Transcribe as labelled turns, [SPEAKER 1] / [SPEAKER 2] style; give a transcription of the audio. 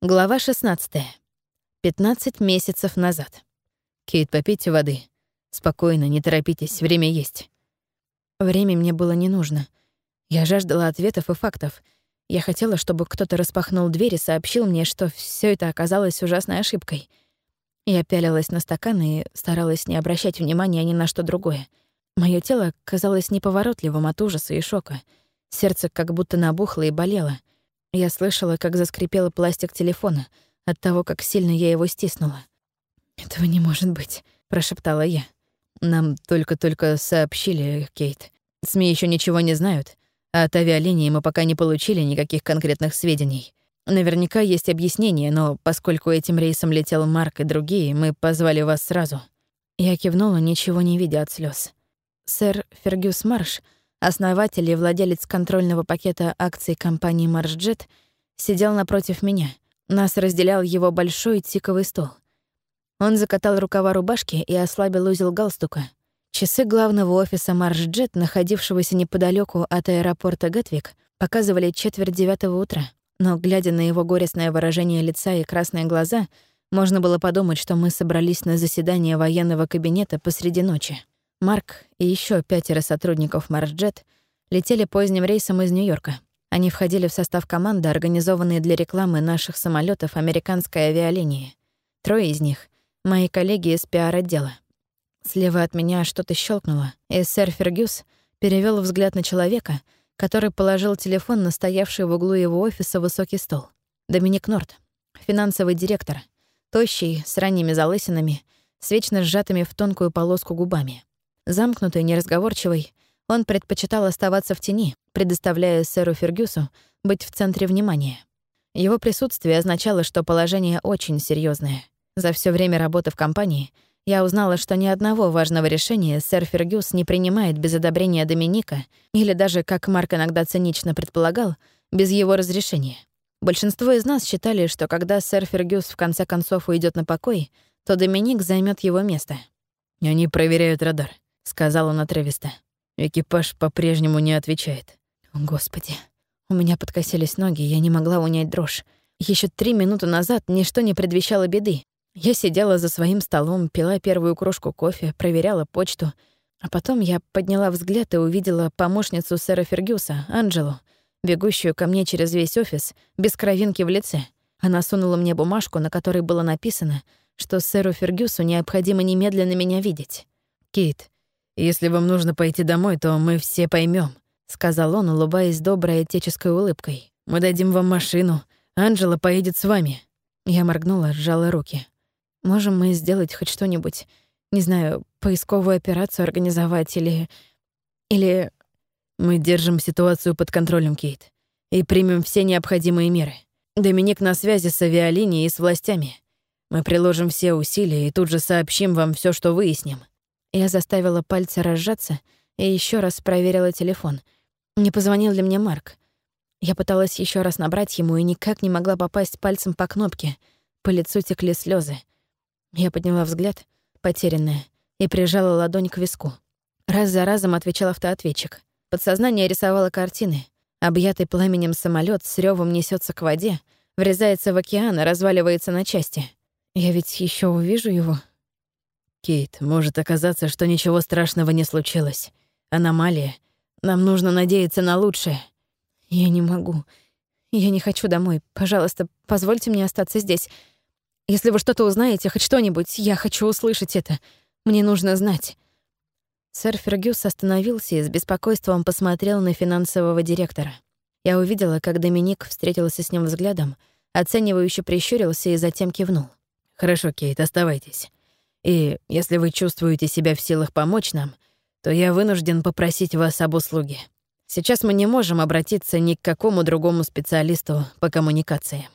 [SPEAKER 1] Глава 16. 15 месяцев назад. «Кейт, попейте воды. Спокойно, не торопитесь, время есть». Время мне было не нужно. Я жаждала ответов и фактов. Я хотела, чтобы кто-то распахнул дверь и сообщил мне, что все это оказалось ужасной ошибкой. Я пялилась на стакан и старалась не обращать внимания ни на что другое. Моё тело казалось неповоротливым от ужаса и шока. Сердце как будто набухло и болело — я слышала, как заскрипел пластик телефона от того, как сильно я его стиснула. «Этого не может быть», — прошептала я. «Нам только-только сообщили, Кейт. СМИ еще ничего не знают, а от авиалинии мы пока не получили никаких конкретных сведений. Наверняка есть объяснение, но поскольку этим рейсом летел Марк и другие, мы позвали вас сразу». Я кивнула, ничего не видя от слез. Сэр Фергюс Марш — основатель и владелец контрольного пакета акций компании «Маршджет», сидел напротив меня. Нас разделял его большой тиковый стол. Он закатал рукава рубашки и ослабил узел галстука. Часы главного офиса «Маршджет», находившегося неподалеку от аэропорта Гетвик, показывали четверть девятого утра. Но, глядя на его горестное выражение лица и красные глаза, можно было подумать, что мы собрались на заседание военного кабинета посреди ночи. Марк и еще пятеро сотрудников Марсджет летели поздним рейсом из Нью-Йорка. Они входили в состав команды, организованной для рекламы наших самолетов американской авиалинии. Трое из них — мои коллеги из пиар-отдела. Слева от меня что-то щелкнуло, и сэр Фергюс перевел взгляд на человека, который положил телефон на стоявший в углу его офиса высокий стол. Доминик Норт, финансовый директор, тощий, с ранними залысинами, с вечно сжатыми в тонкую полоску губами. Замкнутый, неразговорчивый, он предпочитал оставаться в тени, предоставляя сэру Фергюсу быть в центре внимания. Его присутствие означало, что положение очень серьезное. За все время работы в компании я узнала, что ни одного важного решения сэр Фергюс не принимает без одобрения Доминика или даже, как Марк иногда цинично предполагал, без его разрешения. Большинство из нас считали, что когда сэр Фергюс в конце концов уйдет на покой, то Доминик займет его место.
[SPEAKER 2] «Они проверяют радар», сказал он отрывисто. Экипаж по-прежнему не отвечает.
[SPEAKER 1] Господи. У меня подкосились ноги, я не могла унять дрожь. Еще три минуты назад ничто не предвещало беды. Я сидела за своим столом, пила первую кружку кофе, проверяла почту. А потом я подняла взгляд и увидела помощницу сэра Фергюса, Анджелу, бегущую ко мне через весь офис, без кровинки в лице. Она сунула мне бумажку, на которой было написано, что сэру Фергюсу необходимо немедленно меня видеть.
[SPEAKER 2] «Кейт, «Если вам нужно пойти домой, то мы все поймем, сказал он, улыбаясь доброй отеческой улыбкой. «Мы дадим вам машину. Анжела поедет с вами».
[SPEAKER 1] Я моргнула, сжала руки. «Можем мы сделать хоть что-нибудь? Не знаю, поисковую операцию организовать или... или...»
[SPEAKER 2] «Мы держим ситуацию под контролем, Кейт, и примем все необходимые меры. Доминик на связи с авиалинией и с властями. Мы приложим все усилия и тут же сообщим вам все, что выясним.
[SPEAKER 1] Я заставила пальцы разжаться и еще раз проверила телефон. Не позвонил ли мне Марк? Я пыталась еще раз набрать ему и никак не могла попасть пальцем по кнопке. По лицу текли слезы. Я подняла взгляд, потерянная, и прижала ладонь к виску. Раз за разом отвечал автоответчик. Подсознание рисовало картины. Объятый пламенем самолет с ревом несется к воде, врезается в океан и разваливается на части. Я ведь еще увижу его.
[SPEAKER 2] Кейт, может оказаться, что ничего страшного не случилось. Аномалия. Нам нужно надеяться на лучшее.
[SPEAKER 1] Я не могу. Я не хочу домой. Пожалуйста, позвольте мне остаться здесь. Если вы что-то узнаете, хоть что-нибудь, я хочу услышать это. Мне нужно знать. Сэр Фергюс остановился и с беспокойством посмотрел на финансового директора. Я увидела, как Доминик встретился с ним взглядом, оценивающе прищурился и затем кивнул.
[SPEAKER 2] «Хорошо, Кейт, оставайтесь. И если вы чувствуете себя в силах помочь нам, то я вынужден попросить вас об услуге. Сейчас мы не можем обратиться ни к какому другому специалисту по коммуникациям.